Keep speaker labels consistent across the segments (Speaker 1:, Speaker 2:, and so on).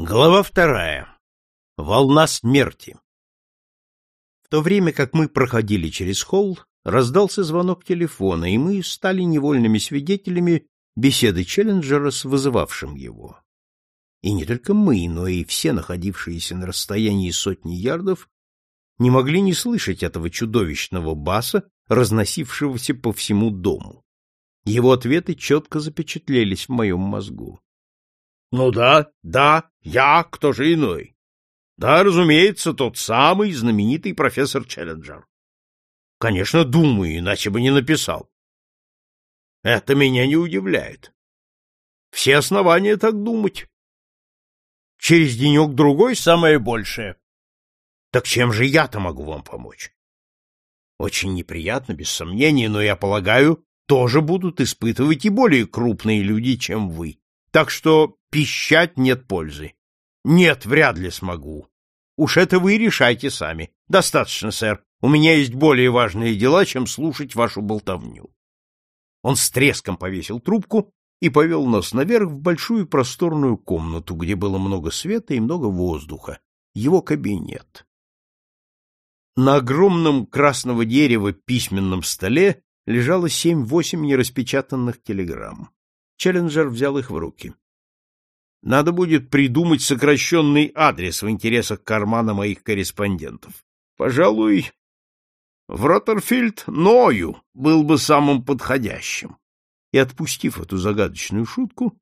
Speaker 1: Глава вторая. Волна смерти. В то время, как мы проходили через холл, раздался звонок телефона, и мы стали невольными свидетелями беседы Челленджера с вызывавшим его. И не только мы, но и все находившиеся на расстоянии сотни ярдов не могли не слышать этого чудовищного баса, разносившегося по всему дому. Его ответы четко запечатлелись в моем мозгу. — Ну да, да, я, кто же иной? Да, разумеется, тот самый знаменитый профессор Челленджер. Конечно, думаю, иначе бы не написал. Это меня не удивляет. Все основания так думать. Через денек-другой самое большее. Так чем же я-то могу вам помочь? Очень неприятно, без сомнения, но я полагаю, тоже будут испытывать и более крупные люди, чем вы. Так что пищать нет пользы. Нет, вряд ли смогу. Уж это вы решайте сами. Достаточно, сэр. У меня есть более важные дела, чем слушать вашу болтовню. Он с треском повесил трубку и повел нас наверх в большую просторную комнату, где было много света и много воздуха. Его кабинет. На огромном красного дерева письменном столе лежало семь-восемь нераспечатанных телеграмм. Челленджер взял их в руки. Надо будет придумать сокращенный адрес в интересах кармана моих корреспондентов. Пожалуй, в Роттерфильд Ною был бы самым подходящим. И, отпустив эту загадочную шутку,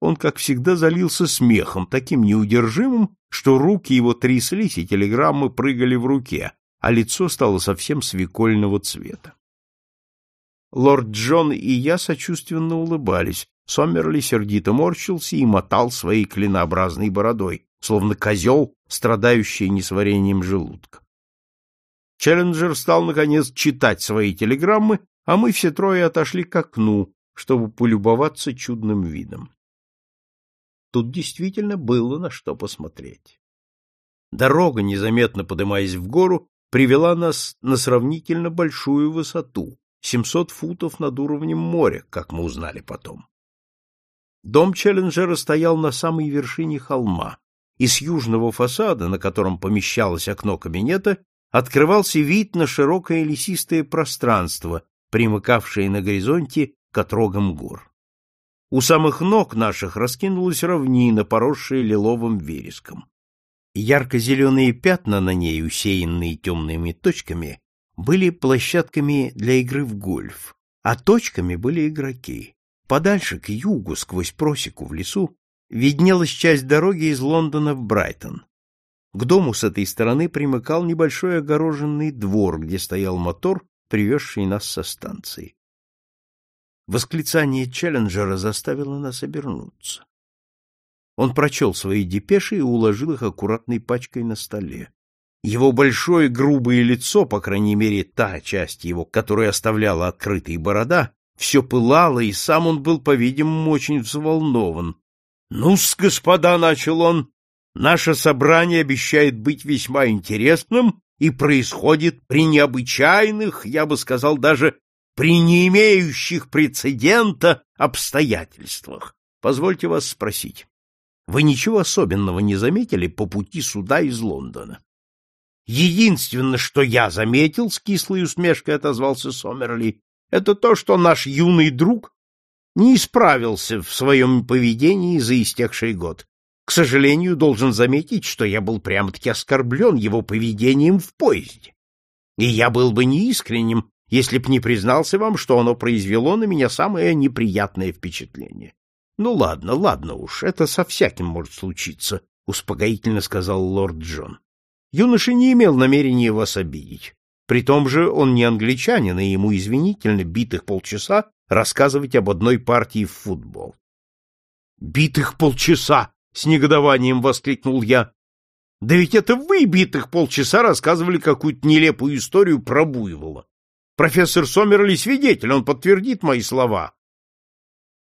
Speaker 1: он, как всегда, залился смехом, таким неудержимым, что руки его тряслись, и телеграммы прыгали в руке, а лицо стало совсем свекольного цвета. Лорд Джон и я сочувственно улыбались. Сомерли сердито морщился и мотал своей клинообразной бородой, словно козел, страдающий несварением желудка. Челленджер стал, наконец, читать свои телеграммы, а мы все трое отошли к окну, чтобы полюбоваться чудным видом. Тут действительно было на что посмотреть. Дорога, незаметно поднимаясь в гору, привела нас на сравнительно большую высоту, 700 футов над уровнем моря, как мы узнали потом. Дом Челленджера стоял на самой вершине холма, и с южного фасада, на котором помещалось окно кабинета, открывался вид на широкое лесистое пространство, примыкавшее на горизонте к отрогам гор. У самых ног наших раскинулась равнина, поросшая лиловым вереском. Ярко-зеленые пятна на ней, усеянные темными точками, были площадками для игры в гольф, а точками были игроки. Подальше, к югу, сквозь просеку в лесу, виднелась часть дороги из Лондона в Брайтон. К дому с этой стороны примыкал небольшой огороженный двор, где стоял мотор, привезший нас со станции. Восклицание Челленджера заставило нас обернуться. Он прочел свои депеши и уложил их аккуратной пачкой на столе. Его большое грубое лицо, по крайней мере, та часть его, которая оставляла открытой борода, все пылало, и сам он был, по-видимому, очень взволнован. — Ну-с, господа, — начал он, — наше собрание обещает быть весьма интересным и происходит при необычайных, я бы сказал, даже при не имеющих прецедента обстоятельствах. Позвольте вас спросить, вы ничего особенного не заметили по пути сюда из Лондона? Единственное, что я заметил, — с кислой усмешкой отозвался Сомерли, — это то, что наш юный друг не исправился в своем поведении за истекший год. К сожалению, должен заметить, что я был прямо-таки оскорблен его поведением в поезде. И я был бы неискренним, если б не признался вам, что оно произвело на меня самое неприятное впечатление. — Ну ладно, ладно уж, это со всяким может случиться, — успокоительно сказал лорд Джон. Юноша не имел намерения вас обидеть. При том же он не англичанин, и ему извинительно битых полчаса рассказывать об одной партии в футбол. «Битых полчаса!» — с негодованием воскликнул я. «Да ведь это вы битых полчаса рассказывали какую-то нелепую историю про Буйвола. Профессор Сомерли свидетель, он подтвердит мои слова».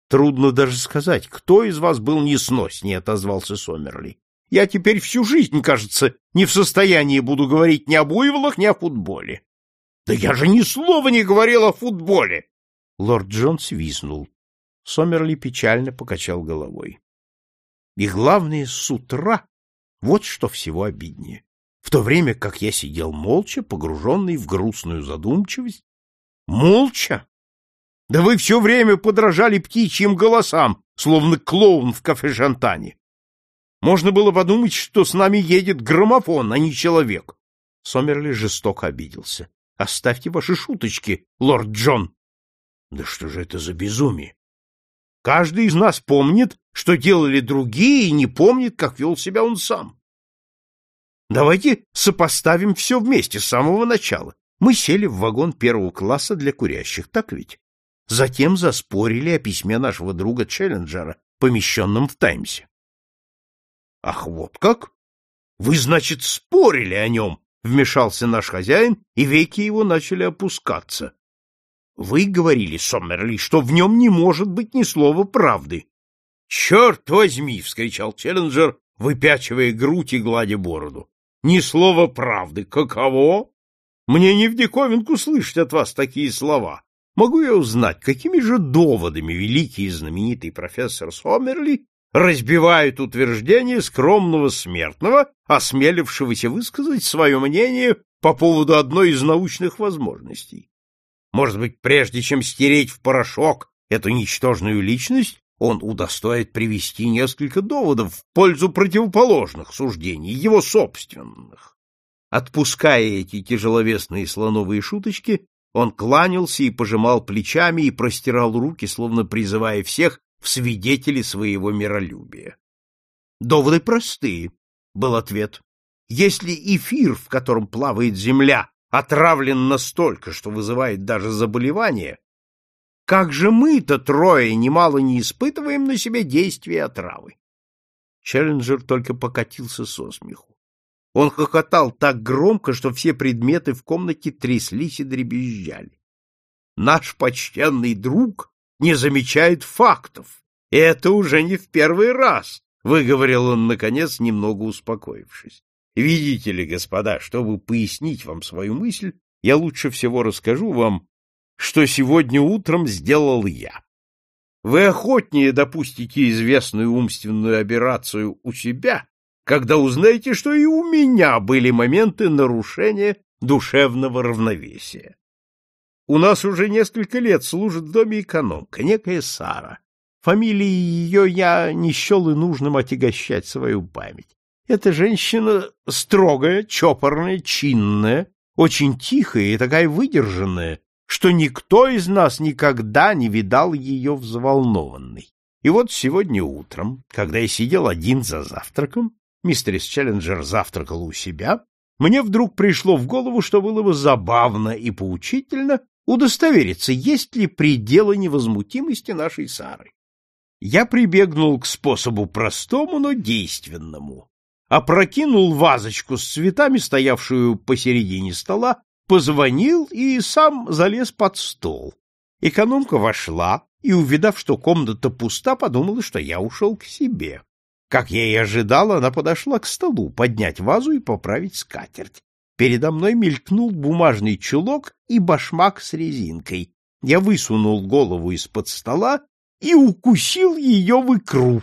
Speaker 1: «Трудно даже сказать, кто из вас был несноснее», — отозвался Сомерли. Я теперь всю жизнь, кажется, не в состоянии буду говорить ни о буйволах, ни о футболе. Да я же ни слова не говорил о футболе. Лорд Джон свистнул. Сомерли печально покачал головой. И главное, с утра, вот что всего обиднее. В то время как я сидел молча, погруженный в грустную задумчивость, молча, да вы все время подражали птичьим голосам, словно клоун в кафе-шантане. Можно было подумать, что с нами едет граммофон, а не человек. Сомерли жестоко обиделся. — Оставьте ваши шуточки, лорд Джон. — Да что же это за безумие? Каждый из нас помнит, что делали другие, и не помнит, как вел себя он сам. Давайте сопоставим все вместе с самого начала. Мы сели в вагон первого класса для курящих, так ведь? Затем заспорили о письме нашего друга Челленджера, помещенном в Таймсе. — Ах, вот как? Вы, значит, спорили о нем? — вмешался наш хозяин, и веки его начали опускаться. — Вы говорили, Соммерли, что в нем не может быть ни слова правды. — Черт возьми! — вскричал Челленджер, выпячивая грудь и гладя бороду. — Ни слова правды. Каково? Мне не в диковинку слышать от вас такие слова. Могу я узнать, какими же доводами великий и знаменитый профессор Сомерли разбивает утверждение скромного смертного, осмелившегося высказать свое мнение по поводу одной из научных возможностей. Может быть, прежде чем стереть в порошок эту ничтожную личность, он удостоит привести несколько доводов в пользу противоположных суждений, его собственных. Отпуская эти тяжеловесные слоновые шуточки, он кланялся и пожимал плечами и простирал руки, словно призывая всех в свидетели своего миролюбия. Доводы простые, был ответ. Если эфир, в котором плавает Земля, отравлен настолько, что вызывает даже заболевание, как же мы-то трое немало не испытываем на себе действия отравы? Челленджер только покатился со смеху. Он хохотал так громко, что все предметы в комнате тряслись и дребезжали. Наш почтенный друг не замечает фактов. И это уже не в первый раз, — выговорил он, наконец, немного успокоившись. Видите ли, господа, чтобы пояснить вам свою мысль, я лучше всего расскажу вам, что сегодня утром сделал я. Вы охотнее допустите известную умственную операцию у себя, когда узнаете, что и у меня были моменты нарушения душевного равновесия. У нас уже несколько лет служит в доме экономка, некая Сара. Фамилии ее я не счел и нужным отягощать свою память. Эта женщина строгая, чопорная, чинная, очень тихая и такая выдержанная, что никто из нас никогда не видал ее взволнованной. И вот сегодня утром, когда я сидел один за завтраком, мистерис Челленджер завтракала у себя, мне вдруг пришло в голову, что было бы забавно и поучительно удостовериться, есть ли пределы невозмутимости нашей Сары. Я прибегнул к способу простому, но действенному. Опрокинул вазочку с цветами, стоявшую посередине стола, позвонил и сам залез под стол. Экономка вошла и, увидав, что комната пуста, подумала, что я ушел к себе. Как я и ожидал, она подошла к столу поднять вазу и поправить скатерть. Передо мной мелькнул бумажный чулок и башмак с резинкой. Я высунул голову из-под стола и укусил ее в икру.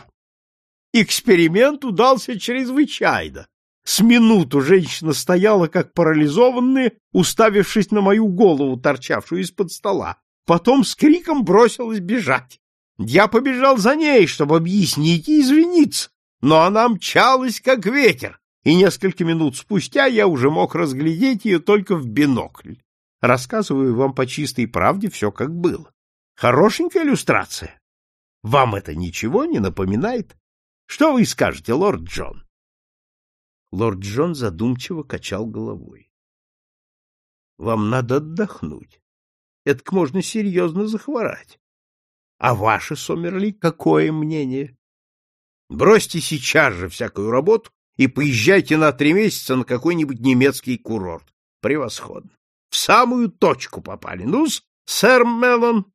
Speaker 1: Эксперимент удался чрезвычайно. С минуту женщина стояла, как парализованная, уставившись на мою голову, торчавшую из-под стола. Потом с криком бросилась бежать. Я побежал за ней, чтобы объяснить и извиниться, но она мчалась, как ветер, и несколько минут спустя я уже мог разглядеть ее только в бинокль. Рассказываю вам по чистой правде все, как было. Хорошенькая иллюстрация. Вам это ничего не напоминает? Что вы скажете, лорд Джон? Лорд Джон задумчиво качал головой. — Вам надо отдохнуть. Это можно серьезно захворать. А ваше, Сомерли, какое мнение? Бросьте сейчас же всякую работу и поезжайте на три месяца на какой-нибудь немецкий курорт. Превосходно. В самую точку попали. ну сэр Меллон,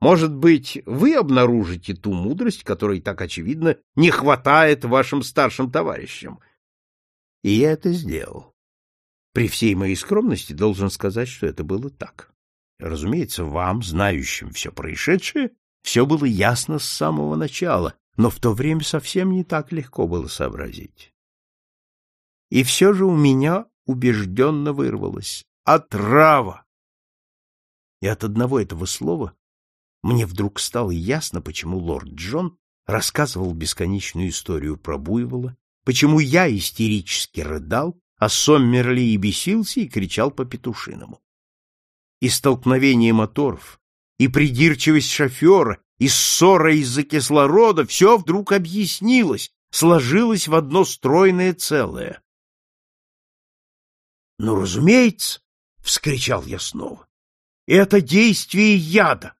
Speaker 1: может быть, вы обнаружите ту мудрость, которой так очевидно не хватает вашим старшим товарищам. И я это сделал. При всей моей скромности должен сказать, что это было так. Разумеется, вам, знающим все происшедшее, все было ясно с самого начала, но в то время совсем не так легко было сообразить. И все же у меня убежденно вырвалось «Отрава!» И от одного этого слова мне вдруг стало ясно, почему лорд Джон рассказывал бесконечную историю про буйвола, почему я истерически рыдал, а Соммерли и бесился и кричал по петушиному. И столкновение моторов, и придирчивость шофера, и ссора из-за кислорода — все вдруг объяснилось, сложилось в одно стройное целое. — Ну, разумеется, — вскричал я снова, — это действие яда.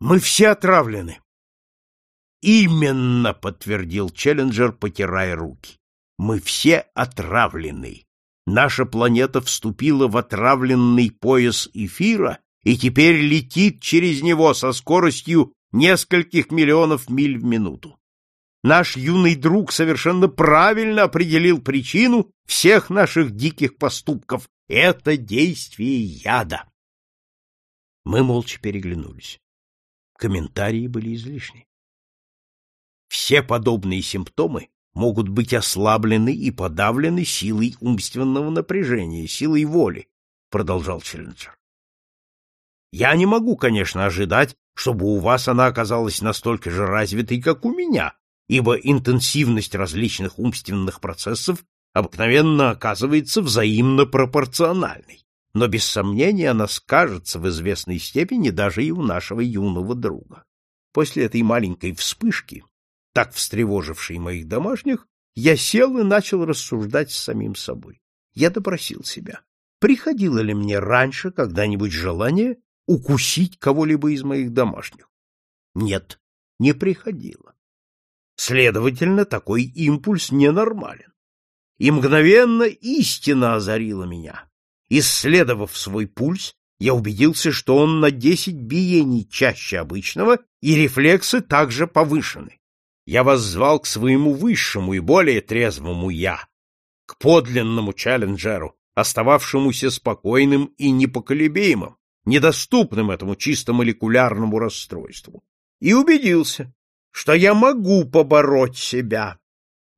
Speaker 1: Мы все отравлены. Именно, подтвердил Челленджер, потирая руки. Мы все отравлены. Наша планета вступила в отравленный пояс эфира и теперь летит через него со скоростью нескольких миллионов миль в минуту. Наш юный друг совершенно правильно определил причину всех наших диких поступков. Это действие яда. Мы молча переглянулись. Комментарии были излишни. Все подобные симптомы могут быть ослаблены и подавлены силой умственного напряжения, силой воли, продолжал Челленджер. Я не могу, конечно, ожидать, чтобы у вас она оказалась настолько же развитой, как у меня, ибо интенсивность различных умственных процессов обыкновенно оказывается взаимно пропорциональной. Но без сомнения она скажется в известной степени даже и у нашего юного друга. После этой маленькой вспышки так встревоживший моих домашних, я сел и начал рассуждать с самим собой. Я допросил себя, приходило ли мне раньше когда-нибудь желание укусить кого-либо из моих домашних? Нет, не приходило. Следовательно, такой импульс ненормален. И мгновенно истина озарила меня. Исследовав свой пульс, я убедился, что он на десять биений чаще обычного, и рефлексы также повышены я воззвал к своему высшему и более трезвому «я», к подлинному челленджеру, остававшемуся спокойным и непоколебимым, недоступным этому чисто молекулярному расстройству, и убедился, что я могу побороть себя,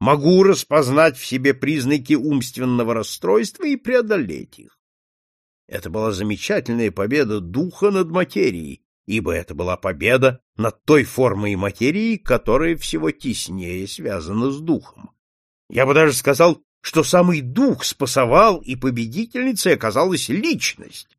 Speaker 1: могу распознать в себе признаки умственного расстройства и преодолеть их. Это была замечательная победа духа над материей, ибо это была победа над той формой материи, которая всего теснее связана с духом. Я бы даже сказал, что самый дух спасовал, и победительницей оказалась личность.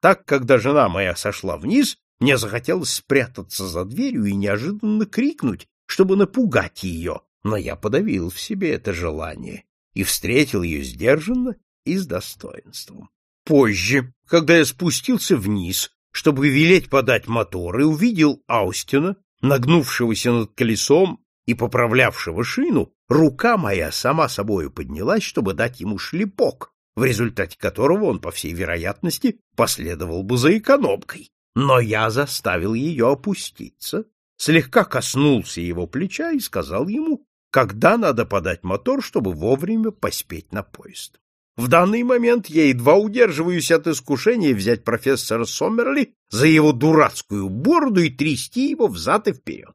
Speaker 1: Так, когда жена моя сошла вниз, мне захотелось спрятаться за дверью и неожиданно крикнуть, чтобы напугать ее, но я подавил в себе это желание и встретил ее сдержанно и с достоинством. Позже, когда я спустился вниз, чтобы велеть подать мотор, и увидел Аустина, нагнувшегося над колесом и поправлявшего шину, рука моя сама собою поднялась, чтобы дать ему шлепок, в результате которого он, по всей вероятности, последовал бы за экономкой. Но я заставил ее опуститься, слегка коснулся его плеча и сказал ему, когда надо подать мотор, чтобы вовремя поспеть на поезд. В данный момент я едва удерживаюсь от искушения взять профессора Сомерли за его дурацкую бороду и трясти его взад и вперед.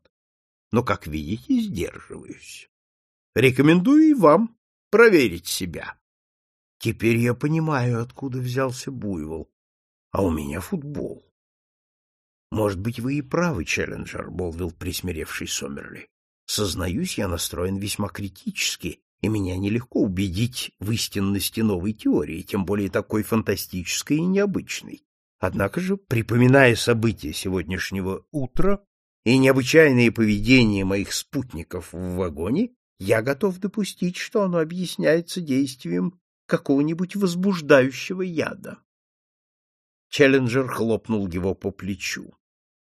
Speaker 1: Но, как видите, сдерживаюсь. Рекомендую и вам проверить себя. Теперь я понимаю, откуда взялся буйвол, а у меня футбол. Может быть, вы и правы, Челленджер, — молвил присмиревший Сомерли. Сознаюсь, я настроен весьма критически и меня нелегко убедить в истинности новой теории, тем более такой фантастической и необычной. Однако же, припоминая события сегодняшнего утра и необычайное поведение моих спутников в вагоне, я готов допустить, что оно объясняется действием какого-нибудь возбуждающего яда. Челленджер хлопнул его по плечу. —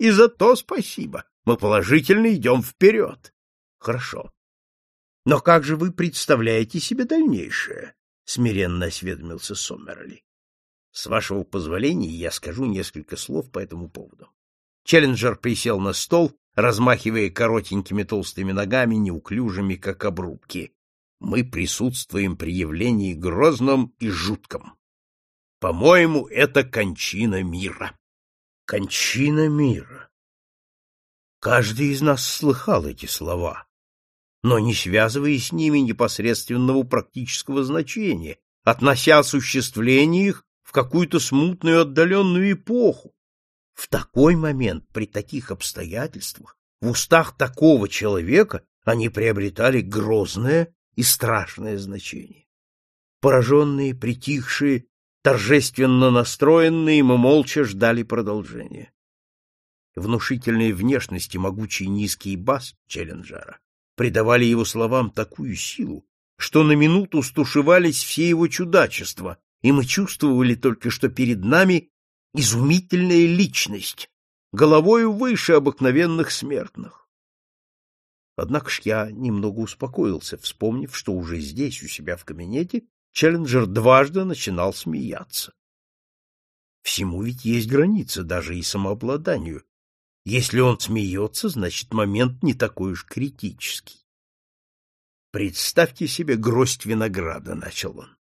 Speaker 1: И за то спасибо. Мы положительно идем вперед. — Хорошо. Но как же вы представляете себе дальнейшее? смиренно осведомился Сомерли. С вашего позволения я скажу несколько слов по этому поводу. Челленджер присел на стол, размахивая коротенькими толстыми ногами, неуклюжими, как обрубки. Мы присутствуем при явлении грозном и жутком. По-моему, это кончина мира. Кончина мира. Каждый из нас слыхал эти слова, но не связывая с ними непосредственного практического значения, относя осуществление их в какую-то смутную отдаленную эпоху. В такой момент, при таких обстоятельствах, в устах такого человека они приобретали грозное и страшное значение. Пораженные, притихшие, торжественно настроенные, мы молча ждали продолжения. Внушительной внешности могучий низкий бас Челленджера придавали его словам такую силу, что на минуту стушевались все его чудачества, и мы чувствовали только, что перед нами изумительная личность, головою выше обыкновенных смертных. Однако ж я немного успокоился, вспомнив, что уже здесь, у себя в кабинете, Челленджер дважды начинал смеяться. Всему ведь есть граница, даже и самообладанию, если он смеется, значит, момент не такой уж критический. Представьте себе гроздь винограда, — начал он,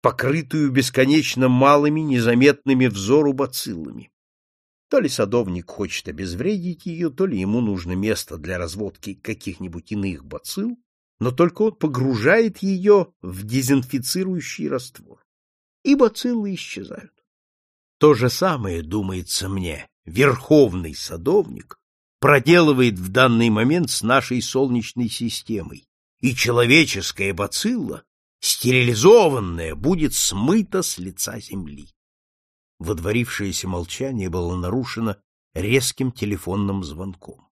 Speaker 1: покрытую бесконечно малыми, незаметными взору бациллами. То ли садовник хочет обезвредить ее, то ли ему нужно место для разводки каких-нибудь иных бацилл, но только он погружает ее в дезинфицирующий раствор, и бациллы исчезают. То же самое, думается мне, верховный садовник проделывает в данный момент с нашей Солнечной системой, и человеческая бацилла, стерилизованная, будет смыта с лица Земли. Водворившееся молчание было нарушено резким телефонным звонком.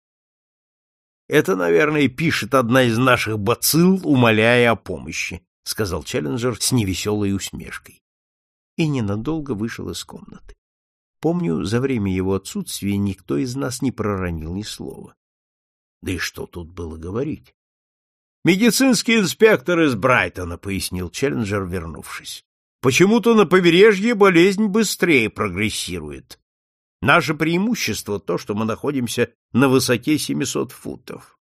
Speaker 1: «Это, наверное, пишет одна из наших бацилл, умоляя о помощи», — сказал Челленджер с невеселой усмешкой. И ненадолго вышел из комнаты. Помню, за время его отсутствия никто из нас не проронил ни слова. Да и что тут было говорить? «Медицинский инспектор из Брайтона», — пояснил Челленджер, вернувшись. «Почему-то на побережье болезнь быстрее прогрессирует. Наше преимущество — то, что мы находимся на высоте 700 футов.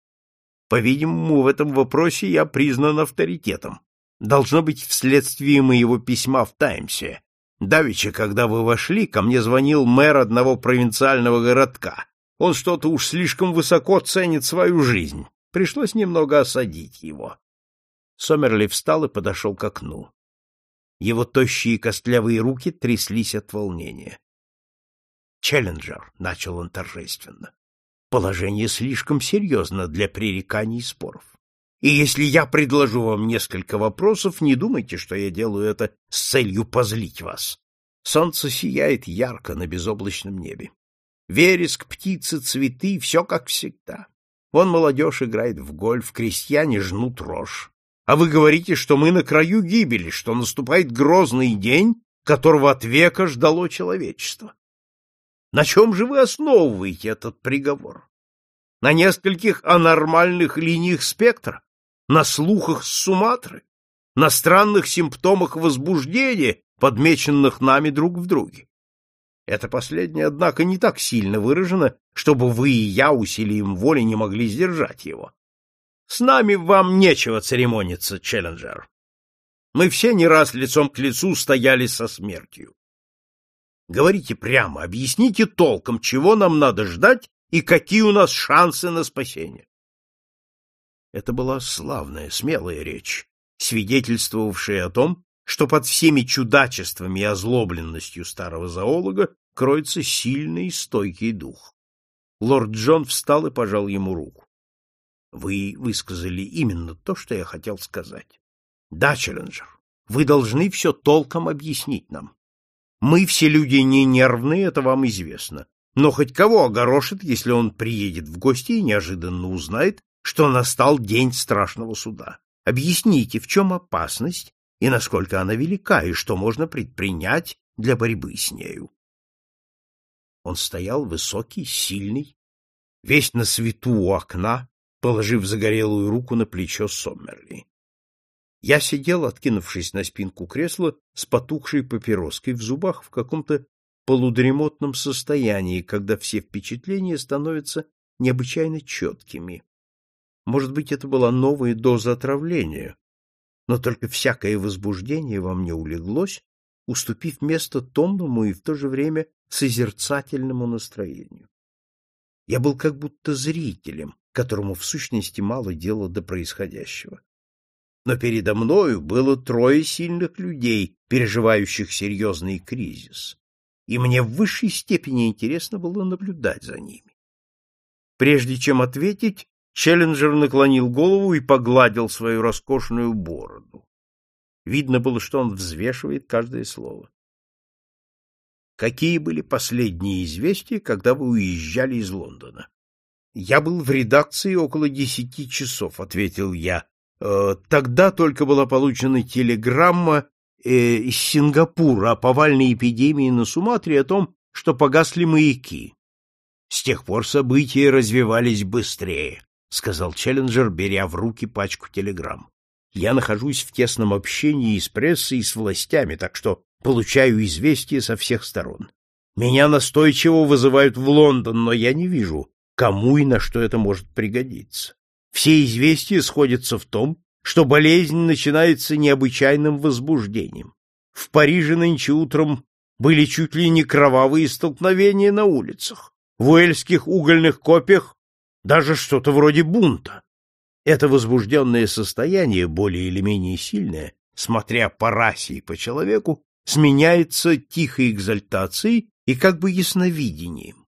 Speaker 1: По-видимому, в этом вопросе я признан авторитетом. Должно быть, вследствие моего письма в «Таймсе», Давеча, когда вы вошли, ко мне звонил мэр одного провинциального городка. Он что-то уж слишком высоко ценит свою жизнь. Пришлось немного осадить его. Сомерли встал и подошел к окну. Его тощие костлявые руки тряслись от волнения. «Челленджер», — начал он торжественно, — «положение слишком серьезно для пререканий и споров. И если я предложу вам несколько вопросов, не думайте, что я делаю это с целью позлить вас. Солнце сияет ярко на безоблачном небе. Вереск, птицы, цветы — все как всегда. Вон молодежь играет в гольф, крестьяне жнут рожь. А вы говорите, что мы на краю гибели, что наступает грозный день, которого от века ждало человечество. На чем же вы основываете этот приговор? На нескольких анормальных линиях спектра? на слухах с Суматры, на странных симптомах возбуждения, подмеченных нами друг в друге. Это последнее, однако, не так сильно выражено, чтобы вы и я усилием воли не могли сдержать его. С нами вам нечего церемониться, Челленджер. Мы все не раз лицом к лицу стояли со смертью. Говорите прямо, объясните толком, чего нам надо ждать и какие у нас шансы на спасение. Это была славная, смелая речь, свидетельствовавшая о том, что под всеми чудачествами и озлобленностью старого зоолога кроется сильный и стойкий дух. Лорд Джон встал и пожал ему руку. — Вы высказали именно то, что я хотел сказать. — Да, Челленджер, вы должны все толком объяснить нам. Мы все люди не нервные, это вам известно. Но хоть кого огорошит, если он приедет в гости и неожиданно узнает, что настал день страшного суда. Объясните, в чем опасность и насколько она велика, и что можно предпринять для борьбы с нею. Он стоял высокий, сильный, весь на свету у окна, положив загорелую руку на плечо Соммерли. Я сидел, откинувшись на спинку кресла, с потухшей папироской в зубах в каком-то полудремотном состоянии, когда все впечатления становятся необычайно четкими. Может быть, это была новая доза отравления, но только всякое возбуждение во мне улеглось, уступив место томному и в то же время созерцательному настроению. Я был как будто зрителем, которому в сущности мало дела до происходящего. Но передо мною было трое сильных людей, переживающих серьезный кризис, и мне в высшей степени интересно было наблюдать за ними. Прежде чем ответить, Челленджер наклонил голову и погладил свою роскошную бороду. Видно было, что он взвешивает каждое слово. Какие были последние известия, когда вы уезжали из Лондона? Я был в редакции около десяти часов, ответил я. Э, тогда только была получена телеграмма э, из Сингапура о повальной эпидемии на Суматре о том, что погасли маяки. С тех пор события развивались быстрее, сказал Челленджер, беря в руки пачку телеграмм. Я нахожусь в тесном общении с прессой и с властями, так что получаю известия со всех сторон. Меня настойчиво вызывают в Лондон, но я не вижу, кому и на что это может пригодиться. Все известия сходятся в том, что болезнь начинается необычайным возбуждением. В Париже нынче утром были чуть ли не кровавые столкновения на улицах. В уэльских угольных копиях даже что-то вроде бунта. Это возбужденное состояние, более или менее сильное, смотря по расе и по человеку, сменяется тихой экзальтацией и как бы ясновидением.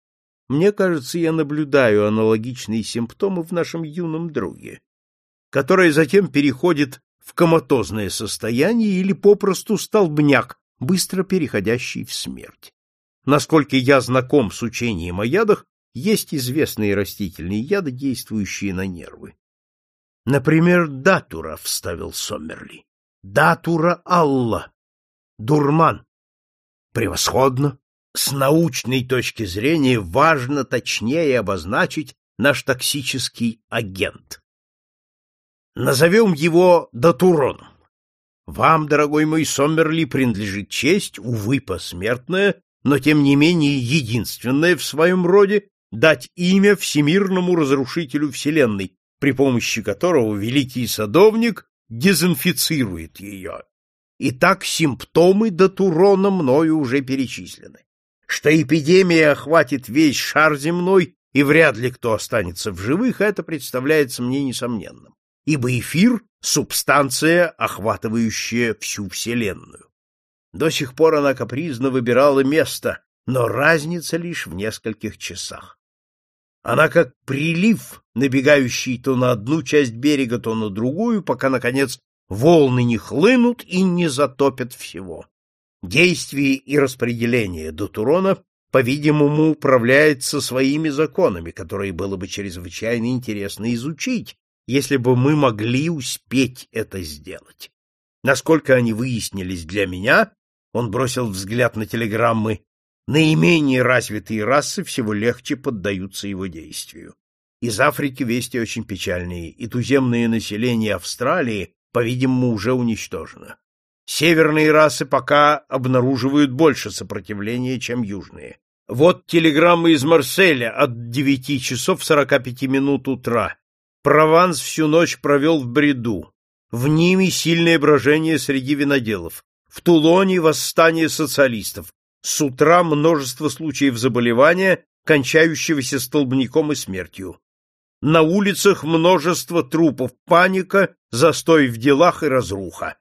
Speaker 1: Мне кажется, я наблюдаю аналогичные симптомы в нашем юном друге, которое затем переходит в коматозное состояние или попросту столбняк, быстро переходящий в смерть. Насколько я знаком с учением о ядах, есть известные растительные яды, действующие на нервы. Например, датура, вставил Сомерли. Датура Алла. Дурман. Превосходно. С научной точки зрения важно точнее обозначить наш токсический агент. Назовем его Датуроном. Вам, дорогой мой Сомерли, принадлежит честь, увы, посмертная, но тем не менее единственная в своем роде, дать имя всемирному разрушителю Вселенной, при помощи которого великий садовник дезинфицирует ее. Итак, симптомы Датурона мною уже перечислены. Что эпидемия охватит весь шар земной, и вряд ли кто останется в живых, это представляется мне несомненным, ибо эфир — субстанция, охватывающая всю Вселенную. До сих пор она капризно выбирала место, но разница лишь в нескольких часах. Она как прилив, набегающий то на одну часть берега, то на другую, пока, наконец, волны не хлынут и не затопят всего. Действие и распределение Датурона, по-видимому, управляется своими законами, которые было бы чрезвычайно интересно изучить, если бы мы могли успеть это сделать. Насколько они выяснились для меня, он бросил взгляд на телеграммы, наименее развитые расы всего легче поддаются его действию. Из Африки вести очень печальные, и туземное население Австралии, по-видимому, уже уничтожено. Северные расы пока обнаруживают больше сопротивления, чем южные. Вот телеграмма из Марселя от 9 часов 45 минут утра. Прованс всю ночь провел в бреду. В Ниме сильное брожение среди виноделов. В Тулоне восстание социалистов. С утра множество случаев заболевания, кончающегося столбняком и смертью. На улицах множество трупов, паника, застой в делах и разруха.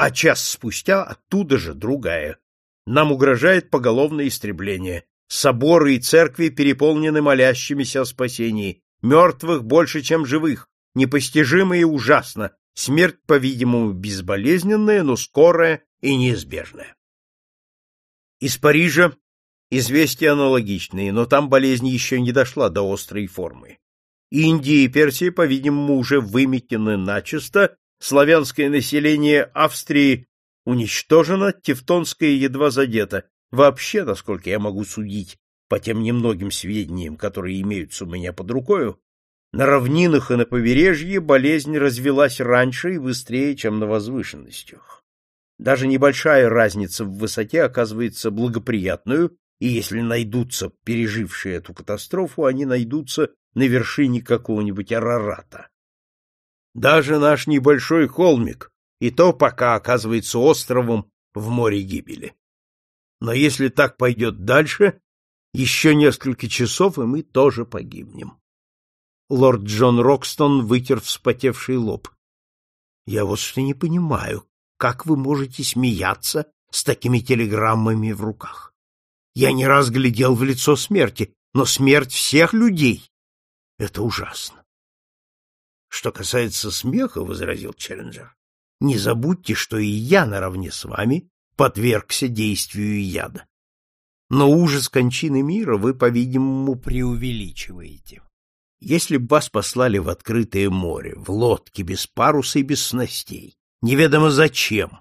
Speaker 1: А час спустя оттуда же другая. Нам угрожает поголовное истребление. Соборы и церкви переполнены молящимися о спасении. Мертвых больше, чем живых. Непостижимо и ужасно. Смерть, по-видимому, безболезненная, но скорая и неизбежная. Из Парижа известия аналогичные, но там болезнь еще не дошла до острой формы. Индия и Персия, по-видимому, уже выметены начисто, славянское население Австрии уничтожено, тевтонское едва задето. Вообще, насколько я могу судить, по тем немногим сведениям, которые имеются у меня под рукою, на равнинах и на побережье болезнь развелась раньше и быстрее, чем на возвышенностях. Даже небольшая разница в высоте оказывается благоприятную, и если найдутся пережившие эту катастрофу, они найдутся на вершине какого-нибудь Арарата. Даже наш небольшой холмик и то пока оказывается островом в море гибели. Но если так пойдет дальше, Еще несколько часов, и мы тоже погибнем. Лорд Джон Рокстон вытер вспотевший лоб. — Я вот что не понимаю, как вы можете смеяться с такими телеграммами в руках? Я не раз глядел в лицо смерти, но смерть всех людей — это ужасно. — Что касается смеха, — возразил Челленджер, — не забудьте, что и я наравне с вами подвергся действию яда. Но ужас кончины мира вы, по-видимому, преувеличиваете. Если б вас послали в открытое море, в лодке без паруса и без снастей, неведомо зачем,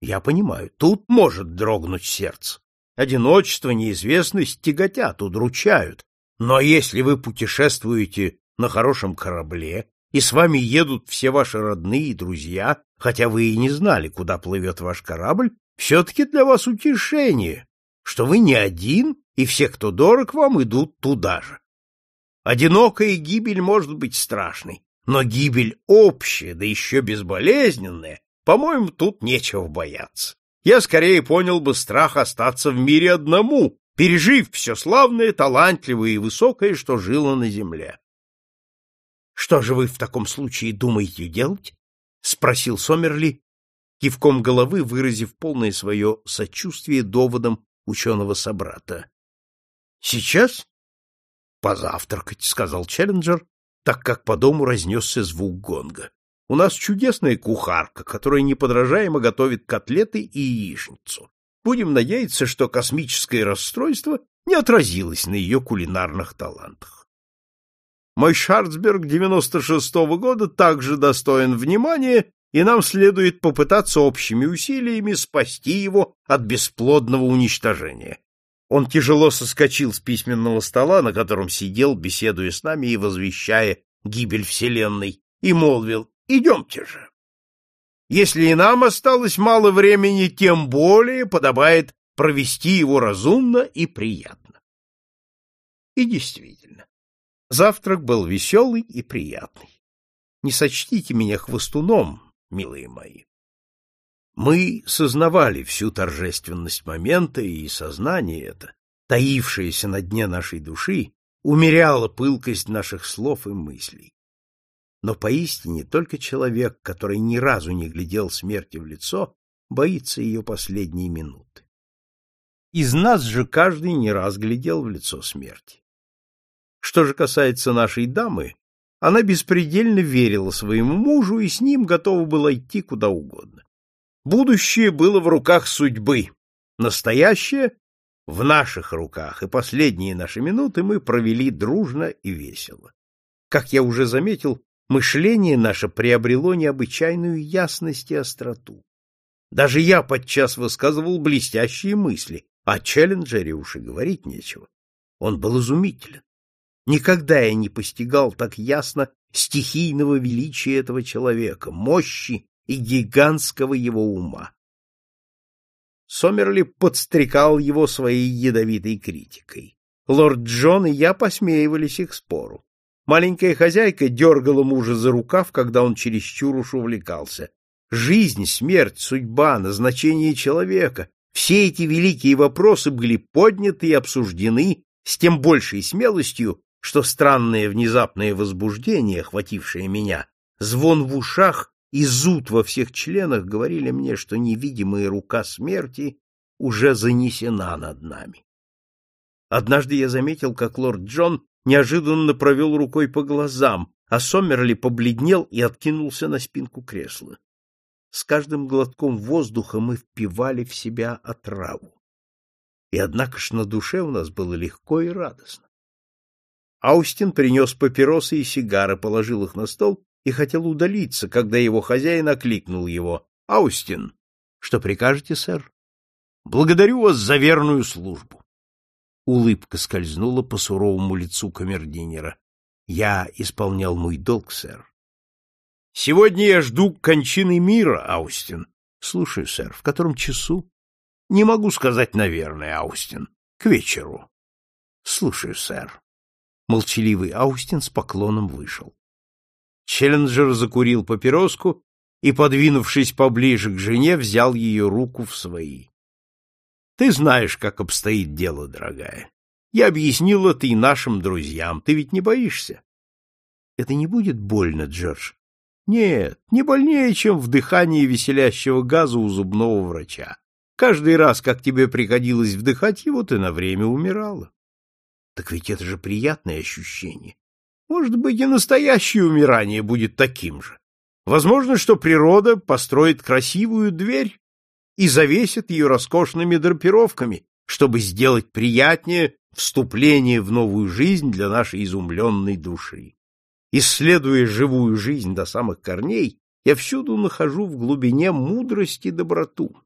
Speaker 1: я понимаю, тут может дрогнуть сердце. Одиночество, неизвестность тяготят, удручают. Но если вы путешествуете на хорошем корабле, и с вами едут все ваши родные и друзья, хотя вы и не знали, куда плывет ваш корабль, все-таки для вас утешение, что вы не один, и все, кто дорог вам, идут туда же. Одинокая гибель может быть страшной, но гибель общая, да еще безболезненная, по-моему, тут нечего бояться. Я скорее понял бы страх остаться в мире одному, пережив все славное, талантливое и высокое, что жило на земле. — Что же вы в таком случае думаете делать? — спросил Сомерли, кивком головы выразив полное свое сочувствие доводам ученого собрата. — Сейчас? — Позавтракать, — сказал Челленджер, так как по дому разнесся звук гонга. — У нас чудесная кухарка, которая неподражаемо готовит котлеты и яичницу. Будем надеяться, что космическое расстройство не отразилось на ее кулинарных талантах. Мой Шарцберг 96-го года также достоин внимания и нам следует попытаться общими усилиями спасти его от бесплодного уничтожения. Он тяжело соскочил с письменного стола, на котором сидел, беседуя с нами и возвещая гибель Вселенной, и молвил «Идемте же». Если и нам осталось мало времени, тем более подобает провести его разумно и приятно. И действительно, завтрак был веселый и приятный. Не сочтите меня хвостуном, милые мои. Мы сознавали всю торжественность момента, и сознание это, таившееся на дне нашей души, умеряло пылкость наших слов и мыслей. Но поистине только человек, который ни разу не глядел смерти в лицо, боится ее последней минуты. Из нас же каждый не раз глядел в лицо смерти. Что же касается нашей дамы, она беспредельно верила своему мужу и с ним готова была идти куда угодно. Будущее было в руках судьбы, настоящее — в наших руках, и последние наши минуты мы провели дружно и весело. Как я уже заметил, мышление наше приобрело необычайную ясность и остроту. Даже я подчас высказывал блестящие мысли, о Челленджере уж и говорить нечего. Он был изумителен. Никогда я не постигал так ясно стихийного величия этого человека, мощи и гигантского его ума. Сомерли подстрекал его своей ядовитой критикой. Лорд Джон и я посмеивались их спору. Маленькая хозяйка дергала мужа за рукав, когда он чересчур уж увлекался. Жизнь, смерть, судьба, назначение человека — все эти великие вопросы были подняты и обсуждены с тем большей смелостью, что странное внезапное возбуждение, охватившее меня, звон в ушах и зуд во всех членах говорили мне, что невидимая рука смерти уже занесена над нами. Однажды я заметил, как лорд Джон неожиданно провел рукой по глазам, а Сомерли побледнел и откинулся на спинку кресла. С каждым глотком воздуха мы впивали в себя отраву. И однако ж на душе у нас было легко и радостно. Аустин принес папиросы и сигары, положил их на стол и хотел удалиться, когда его хозяин окликнул его. — Аустин, что прикажете, сэр? — Благодарю вас за верную службу. Улыбка скользнула по суровому лицу камердинера. — Я исполнял мой долг, сэр. — Сегодня я жду кончины мира, Аустин. — Слушаю, сэр. В котором часу? — Не могу сказать, наверное, Аустин. К вечеру. — Слушаю, сэр. Молчаливый Аустин с поклоном вышел. Челленджер закурил папироску и, подвинувшись поближе к жене, взял ее руку в свои. — Ты знаешь, как обстоит дело, дорогая. Я объяснил это и нашим друзьям. Ты ведь не боишься? Это не будет больно, Джордж? Нет, не больнее, чем вдыхание веселящего газа у зубного врача. Каждый раз, как тебе приходилось вдыхать его, ты на время умирала. Так ведь это же приятное ощущение. Может быть, и настоящее умирание будет таким же. Возможно, что природа построит красивую дверь и завесит ее роскошными драпировками, чтобы сделать приятнее вступление в новую жизнь для нашей изумленной души. Исследуя живую жизнь до самых корней, я всюду нахожу в глубине мудрость и доброту.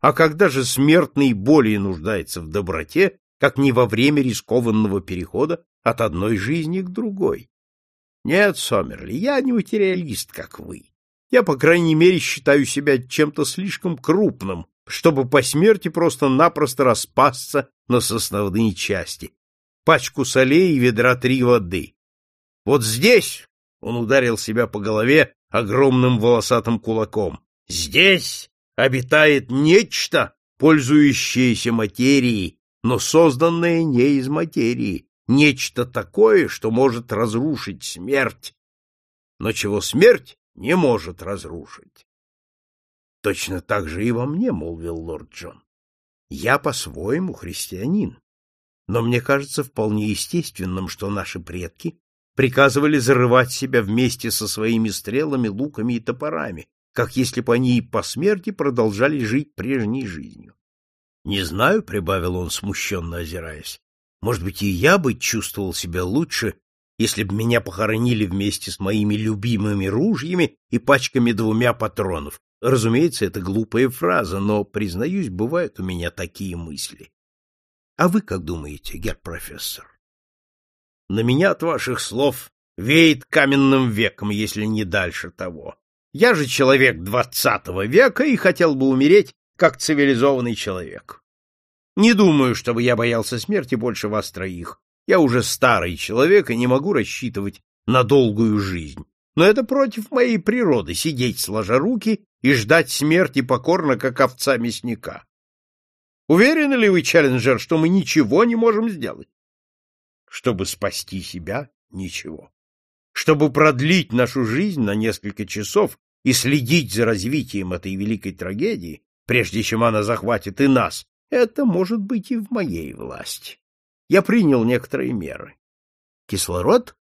Speaker 1: А когда же смертный более нуждается в доброте, как не во время рискованного перехода от одной жизни к другой? Нет, Сомерли, я не материалист, как вы. Я, по крайней мере, считаю себя чем-то слишком крупным, чтобы по смерти просто-напросто распасться на составные части. Пачку солей и ведра три воды. Вот здесь он ударил себя по голове огромным волосатым кулаком. Здесь обитает нечто, пользующееся материей, но созданное не из материи, нечто такое, что может разрушить смерть, но чего смерть не может разрушить. Точно так же и во мне, молвил лорд Джон. Я по-своему христианин, но мне кажется вполне естественным, что наши предки приказывали зарывать себя вместе со своими стрелами, луками и топорами, как если бы они и по смерти продолжали жить прежней жизнью. Не знаю, прибавил он, смущенно озираясь. Может быть, и я бы чувствовал себя лучше, если бы меня похоронили вместе с моими любимыми ружьями и пачками двумя патронов, Разумеется, это глупая фраза, но, признаюсь, бывают у меня такие мысли. А вы как думаете, герр профессор? На меня от ваших слов веет каменным веком, если не дальше того. Я же человек двадцатого века и хотел бы умереть, как цивилизованный человек. Не думаю, чтобы я боялся смерти больше вас троих. Я уже старый человек и не могу рассчитывать на долгую жизнь. Но это против моей природы — сидеть сложа руки и ждать смерти покорно, как овца мясника. Уверены ли вы, Челленджер, что мы ничего не можем сделать? Чтобы спасти себя — ничего. Чтобы продлить нашу жизнь на несколько часов и следить за развитием этой великой трагедии, прежде чем она захватит и нас, это может быть и в моей власти. Я принял некоторые меры. Кислород?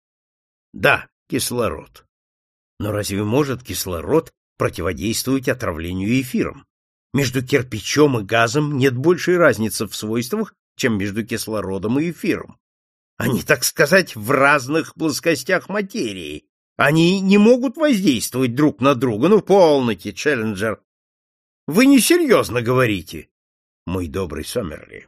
Speaker 1: Да, кислород. Но разве может кислород противодействовать отравлению эфиром? Между кирпичом и газом нет большей разницы в свойствах, чем между кислородом и эфиром. Они, так сказать, в разных плоскостях материи. Они не могут воздействовать друг на друга. Ну, полноте, Челленджер. Вы несерьезно говорите. Мой добрый Сомерли,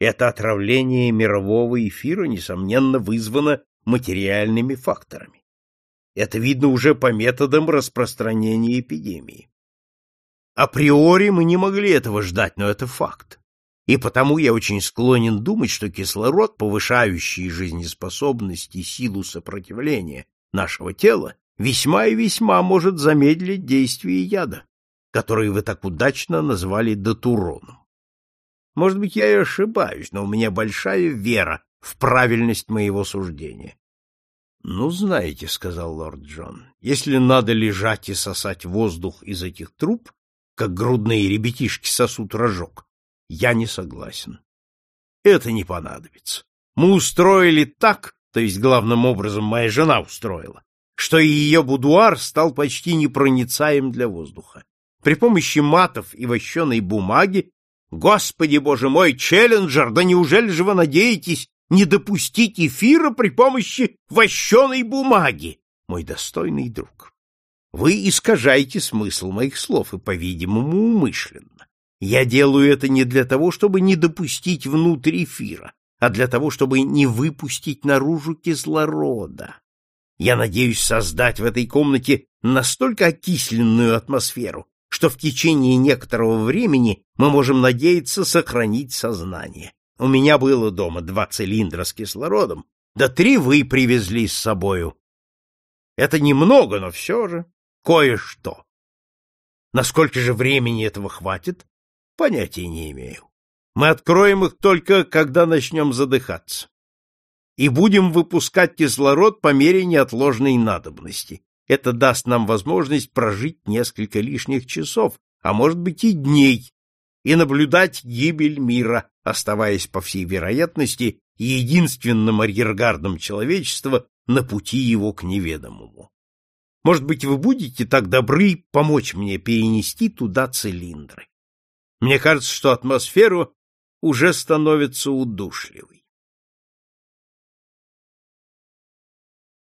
Speaker 1: это отравление мирового эфира, несомненно, вызвано материальными факторами. Это видно уже по методам распространения эпидемии. Априори мы не могли этого ждать, но это факт. И потому я очень склонен думать, что кислород, повышающий жизнеспособность и силу сопротивления нашего тела, весьма и весьма может замедлить действие яда, который вы так удачно назвали датуроном. Может быть, я и ошибаюсь, но у меня большая вера в правильность моего суждения. Ну, знаете, сказал лорд Джон, если надо лежать и сосать воздух из этих труб, как грудные ребятишки сосут рожок, я не согласен. Это не понадобится. Мы устроили так, то есть главным образом моя жена устроила, что ее будуар стал почти непроницаем для воздуха. При помощи матов и вощеной бумаги Господи, боже мой, Челленджер, да неужели же вы надеетесь не допустить эфира при помощи вощеной бумаги, мой достойный друг. Вы искажаете смысл моих слов и, по-видимому, умышленно. Я делаю это не для того, чтобы не допустить внутрь эфира, а для того, чтобы не выпустить наружу кислорода. Я надеюсь создать в этой комнате настолько окисленную атмосферу, что в течение некоторого времени мы можем надеяться сохранить сознание. У меня было дома два цилиндра с кислородом, да три вы привезли с собою. Это немного, но все же кое-что. Насколько же времени этого хватит, понятия не имею. Мы откроем их только, когда начнем задыхаться. И будем выпускать кислород по мере неотложной надобности. Это даст нам возможность прожить несколько лишних часов, а может быть и дней, и наблюдать гибель мира, оставаясь, по всей вероятности, единственным арьергардом человечества на пути его к неведомому. Может быть, вы будете так добры помочь мне перенести туда цилиндры? Мне кажется, что атмосфера уже становится удушливой.